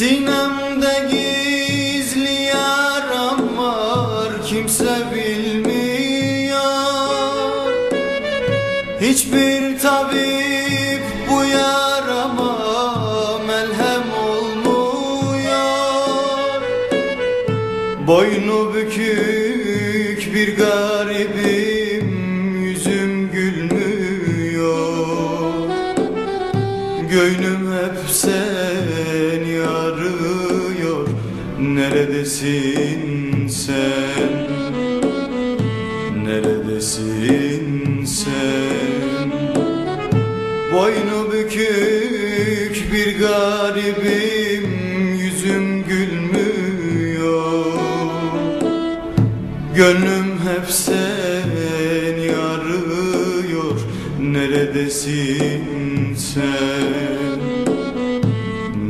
Sinemde gizli yaram var kimse bilmiyor. Hiçbir tabip bu yarama melhem olmuyor. Boynu bükük bir garibim yüzüm gülmüyor. Gönlüm hep sen ya Neredesin sen? Neredesin sen? Boynu bükük bir garibim Yüzüm gülmüyor. Gönlüm hep seni arıyor Neredesin sen?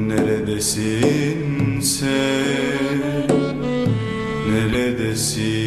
Neredesin sen Neredesin